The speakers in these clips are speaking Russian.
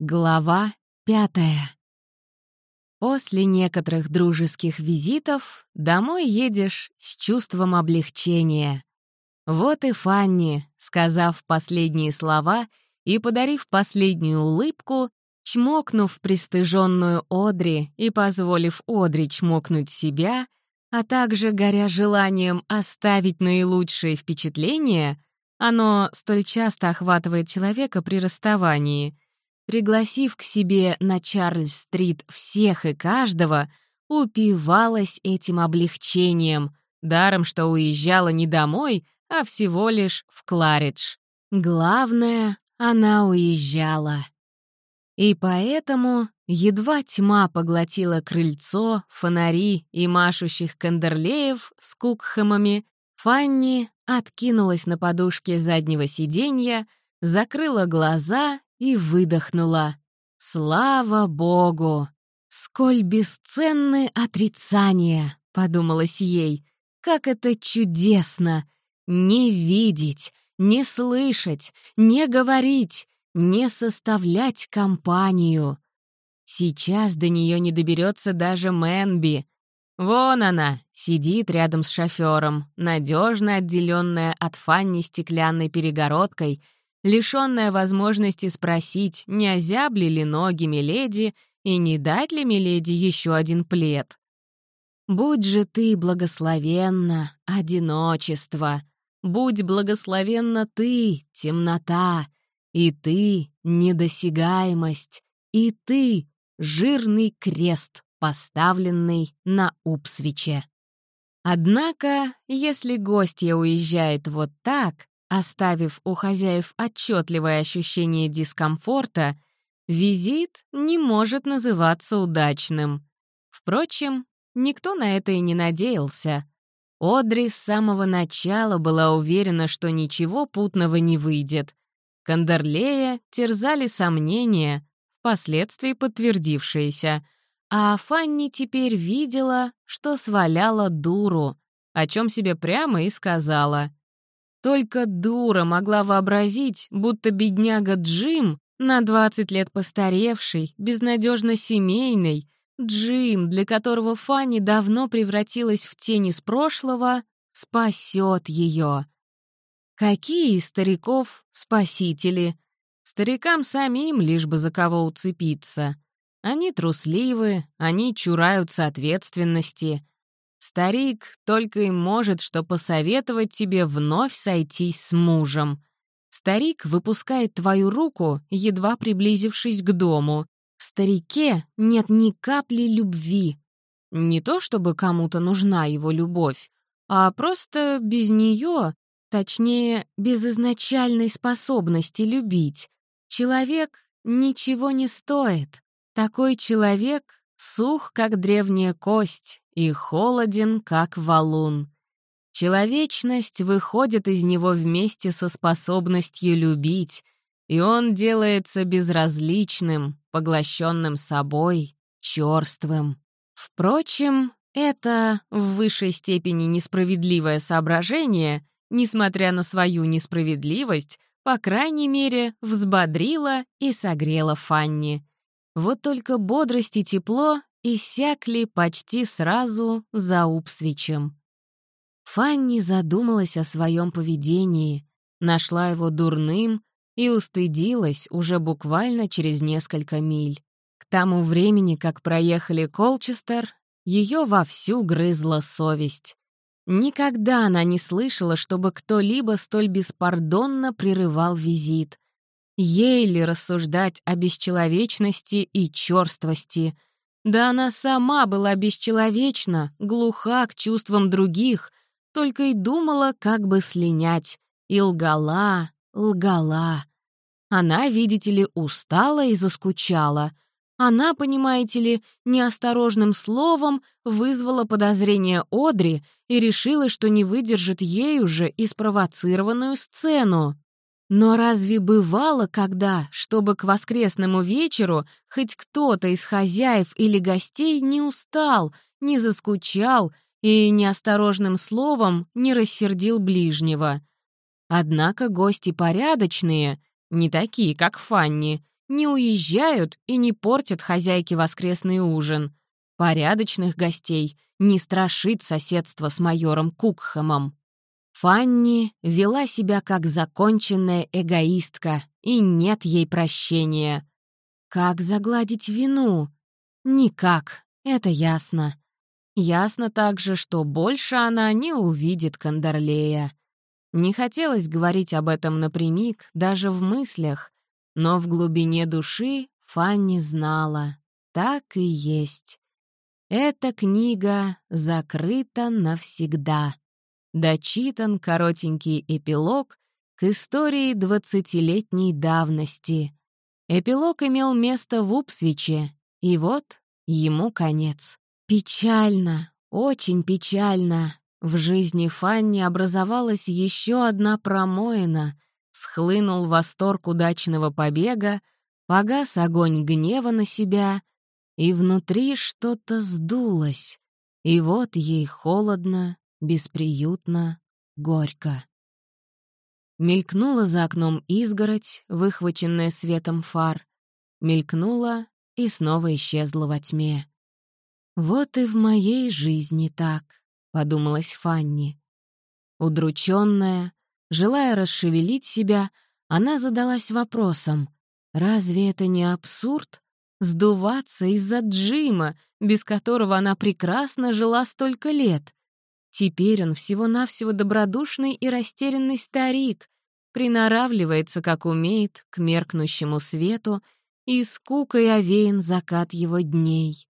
Глава пятая. После некоторых дружеских визитов домой едешь с чувством облегчения. Вот и Фанни, сказав последние слова и подарив последнюю улыбку, чмокнув пристыженную Одри и позволив Одри чмокнуть себя, а также горя желанием оставить наилучшие впечатления, оно столь часто охватывает человека при расставании — пригласив к себе на Чарльз-стрит всех и каждого, упивалась этим облегчением, даром что уезжала не домой, а всего лишь в Кларидж. Главное, она уезжала. И поэтому едва тьма поглотила крыльцо, фонари и машущих кандерлеев с кукхэмами, Фанни откинулась на подушке заднего сиденья, закрыла глаза и выдохнула. «Слава Богу! Сколь бесценны отрицания!» — подумалось ей. «Как это чудесно! Не видеть, не слышать, не говорить, не составлять компанию!» Сейчас до нее не доберется даже Мэнби. Вон она, сидит рядом с шофером, надежно отделенная от Фанни стеклянной перегородкой — лишённая возможности спросить, не озябли ли ноги Миледи и не дать ли Миледи еще один плед. «Будь же ты благословенна, одиночество! Будь благословенна ты, темнота! И ты, недосягаемость! И ты, жирный крест, поставленный на Упсвиче!» Однако, если гостья уезжает вот так, Оставив у хозяев отчетливое ощущение дискомфорта, визит не может называться удачным. Впрочем, никто на это и не надеялся. Одри с самого начала была уверена, что ничего путного не выйдет. Кандерлея терзали сомнения, впоследствии подтвердившиеся, а Фанни теперь видела, что сваляла дуру, о чем себе прямо и сказала — только дура могла вообразить, будто бедняга Джим, на 20 лет постаревший, безнадежно семейный, Джим, для которого Фанни давно превратилась в тень из прошлого, спасет ее. Какие из стариков спасители? Старикам самим лишь бы за кого уцепиться. Они трусливы, они чураются ответственности — Старик только и может что посоветовать тебе вновь сойтись с мужем. Старик выпускает твою руку, едва приблизившись к дому. В старике нет ни капли любви. Не то чтобы кому-то нужна его любовь, а просто без нее, точнее, без изначальной способности любить. Человек ничего не стоит. Такой человек сух, как древняя кость, и холоден, как валун. Человечность выходит из него вместе со способностью любить, и он делается безразличным, поглощенным собой, черствым. Впрочем, это в высшей степени несправедливое соображение, несмотря на свою несправедливость, по крайней мере, взбодрило и согрело Фанни. Вот только бодрость и тепло иссякли почти сразу за Упсвичем. Фанни задумалась о своем поведении, нашла его дурным и устыдилась уже буквально через несколько миль. К тому времени, как проехали Колчестер, ее вовсю грызла совесть. Никогда она не слышала, чтобы кто-либо столь беспардонно прерывал визит. Ей ли рассуждать о бесчеловечности и черствости — да она сама была бесчеловечна, глуха к чувствам других, только и думала, как бы слинять. И лгала, лгала. Она, видите ли, устала и заскучала. Она, понимаете ли, неосторожным словом вызвала подозрение Одри и решила, что не выдержит ею же и спровоцированную сцену. Но разве бывало когда, чтобы к воскресному вечеру хоть кто-то из хозяев или гостей не устал, не заскучал и неосторожным словом не рассердил ближнего? Однако гости порядочные, не такие, как Фанни, не уезжают и не портят хозяйке воскресный ужин. Порядочных гостей не страшит соседство с майором Кукхэмом. Фанни вела себя как законченная эгоистка, и нет ей прощения. Как загладить вину? Никак, это ясно. Ясно также, что больше она не увидит Кандерлея. Не хотелось говорить об этом напрямик, даже в мыслях, но в глубине души Фанни знала. Так и есть. Эта книга закрыта навсегда. Дочитан коротенький эпилог к истории двадцатилетней давности. Эпилог имел место в Упсвиче, и вот ему конец. Печально, очень печально. В жизни Фанни образовалась еще одна промоина. Схлынул восторг удачного побега, погас огонь гнева на себя, и внутри что-то сдулось. И вот ей холодно, бесприютно, горько. Мелькнула за окном изгородь, выхваченная светом фар. Мелькнула и снова исчезла во тьме. «Вот и в моей жизни так», — подумалась Фанни. Удрученная, желая расшевелить себя, она задалась вопросом, разве это не абсурд? Сдуваться из-за Джима, без которого она прекрасно жила столько лет. Теперь он всего-навсего добродушный и растерянный старик, приноравливается, как умеет, к меркнущему свету, и скукой овеян закат его дней.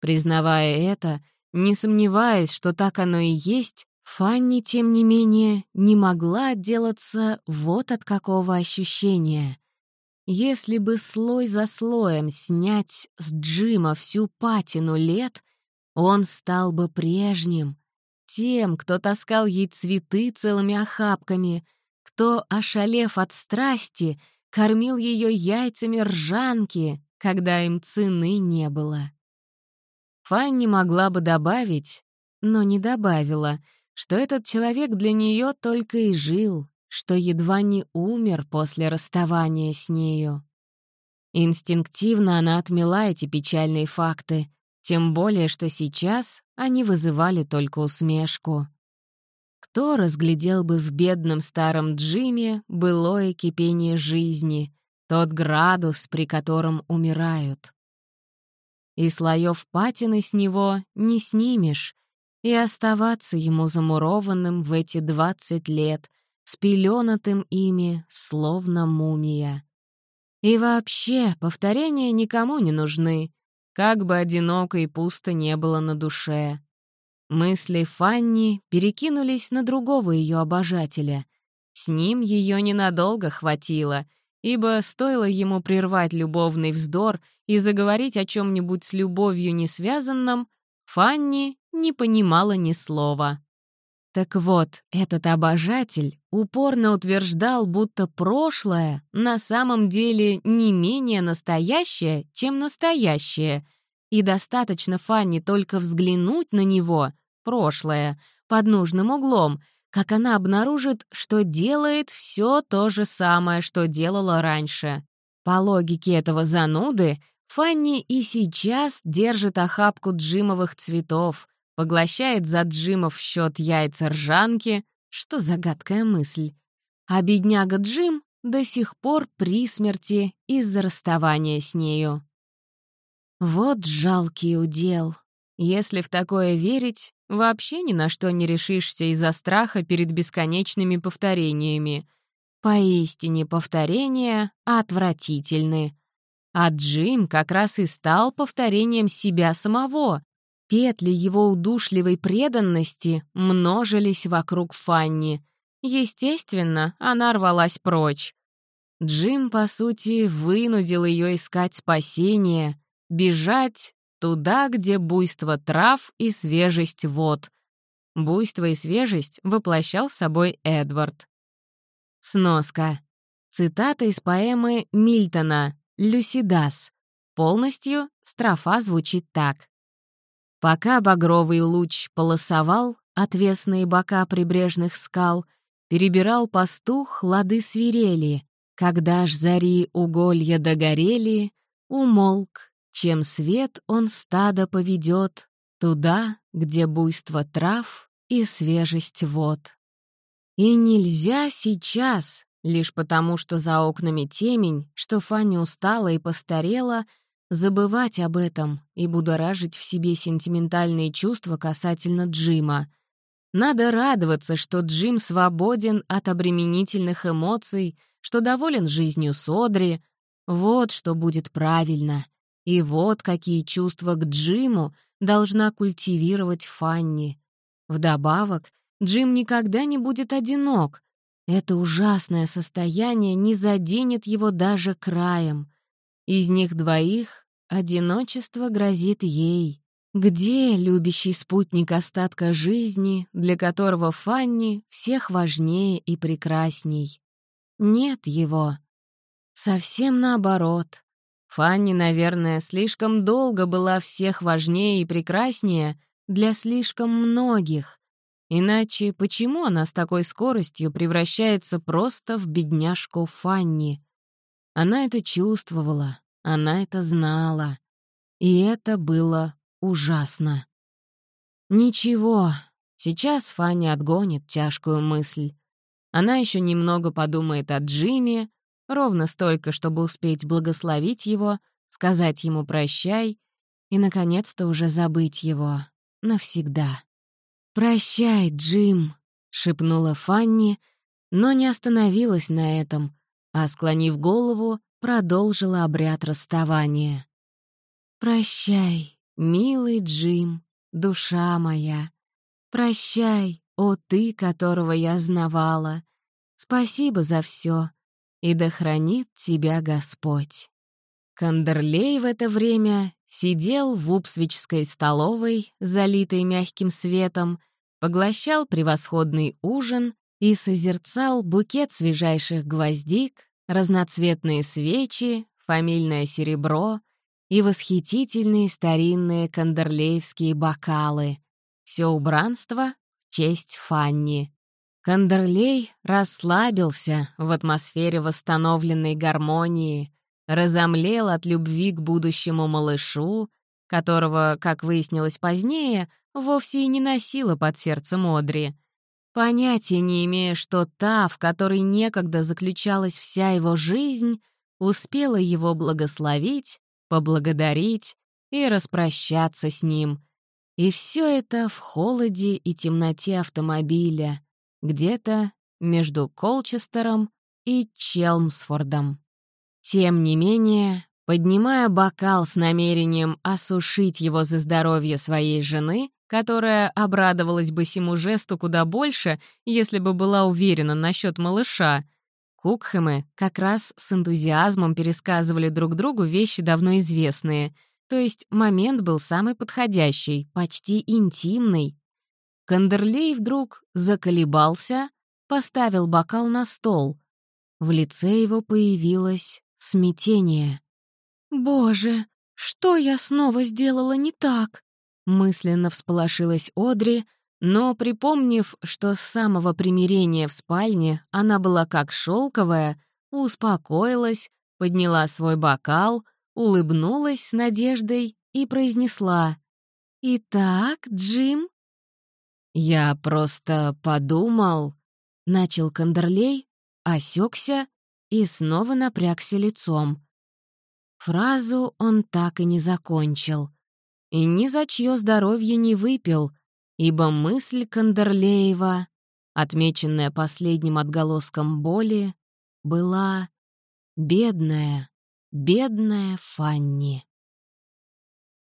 Признавая это, не сомневаясь, что так оно и есть, Фанни, тем не менее, не могла отделаться вот от какого ощущения. Если бы слой за слоем снять с Джима всю патину лет, он стал бы прежним, тем, кто таскал ей цветы целыми охапками, кто, ошалев от страсти, кормил ее яйцами ржанки, когда им цены не было. Фанни могла бы добавить, но не добавила, что этот человек для нее только и жил, что едва не умер после расставания с нею. Инстинктивно она отмела эти печальные факты, тем более что сейчас они вызывали только усмешку. Кто разглядел бы в бедном старом Джиме былое кипение жизни, тот градус, при котором умирают? и слоев патины с него не снимешь, и оставаться ему замурованным в эти двадцать лет, спеленатым ими, словно мумия. И вообще, повторения никому не нужны, как бы одиноко и пусто не было на душе. Мысли Фанни перекинулись на другого ее обожателя. С ним ее ненадолго хватило — ибо стоило ему прервать любовный вздор и заговорить о чем-нибудь с любовью не связанном, Фанни не понимала ни слова. Так вот, этот обожатель упорно утверждал, будто прошлое на самом деле не менее настоящее, чем настоящее, и достаточно Фанни только взглянуть на него, прошлое, под нужным углом, как она обнаружит, что делает все то же самое, что делала раньше. По логике этого зануды, Фанни и сейчас держит охапку джимовых цветов, поглощает за джимов в счет яйца ржанки, что загадкая мысль. А бедняга Джим до сих пор при смерти из-за расставания с нею. Вот жалкий удел. Если в такое верить, Вообще ни на что не решишься из-за страха перед бесконечными повторениями. Поистине повторения отвратительны. А Джим как раз и стал повторением себя самого. Петли его удушливой преданности множились вокруг Фанни. Естественно, она рвалась прочь. Джим, по сути, вынудил ее искать спасение, бежать Туда, где буйство трав и свежесть вод. Буйство и свежесть воплощал собой Эдвард. Сноска. Цитата из поэмы Мильтона «Люсидас». Полностью строфа звучит так. Пока багровый луч полосовал отвесные бока прибрежных скал, перебирал пастух лады свирели, когда ж зари уголья догорели, умолк, чем свет он стадо поведет туда, где буйство трав и свежесть вод. И нельзя сейчас, лишь потому, что за окнами темень, что Фанни устала и постарела, забывать об этом и будоражить в себе сентиментальные чувства касательно Джима. Надо радоваться, что Джим свободен от обременительных эмоций, что доволен жизнью Содри. Вот что будет правильно. И вот какие чувства к Джиму должна культивировать Фанни. Вдобавок, Джим никогда не будет одинок. Это ужасное состояние не заденет его даже краем. Из них двоих одиночество грозит ей. Где любящий спутник остатка жизни, для которого Фанни всех важнее и прекрасней? Нет его. Совсем наоборот. Фанни, наверное, слишком долго была всех важнее и прекраснее для слишком многих. Иначе почему она с такой скоростью превращается просто в бедняжку Фанни? Она это чувствовала, она это знала. И это было ужасно. Ничего, сейчас Фанни отгонит тяжкую мысль. Она еще немного подумает о Джиме, ровно столько, чтобы успеть благословить его, сказать ему «прощай» и, наконец-то, уже забыть его навсегда. «Прощай, Джим», — шепнула Фанни, но не остановилась на этом, а, склонив голову, продолжила обряд расставания. «Прощай, милый Джим, душа моя. Прощай, о ты, которого я знавала. Спасибо за все, и да хранит тебя Господь». Кандерлей в это время сидел в Упсвичской столовой, залитой мягким светом, поглощал превосходный ужин и созерцал букет свежайших гвоздик, разноцветные свечи, фамильное серебро и восхитительные старинные кандерлеевские бокалы. Все убранство в честь Фанни. Кандерлей расслабился в атмосфере восстановленной гармонии, разомлел от любви к будущему малышу, которого, как выяснилось позднее, вовсе и не носила под сердцем Одри. Понятия не имея, что та, в которой некогда заключалась вся его жизнь, успела его благословить, поблагодарить и распрощаться с ним. И все это в холоде и темноте автомобиля, где-то между Колчестером и Челмсфордом. Тем не менее, поднимая бокал с намерением осушить его за здоровье своей жены, которая обрадовалась бы сему жесту куда больше, если бы была уверена насчет малыша, Кукхэмы как раз с энтузиазмом пересказывали друг другу вещи давно известные, то есть момент был самый подходящий, почти интимный. Кандерлей вдруг заколебался, поставил бокал на стол. В лице его появилось смятение. «Боже, что я снова сделала не так?» Мысленно всполошилась Одри, но, припомнив, что с самого примирения в спальне она была как шелковая, успокоилась, подняла свой бокал, улыбнулась с надеждой и произнесла «Итак, Джим?» «Я просто подумал», — начал Кандерлей, осекся и снова напрягся лицом. Фразу он так и не закончил. И ни за чье здоровье не выпил, ибо мысль Кандерлеева, отмеченная последним отголоском боли, была «бедная, бедная Фанни».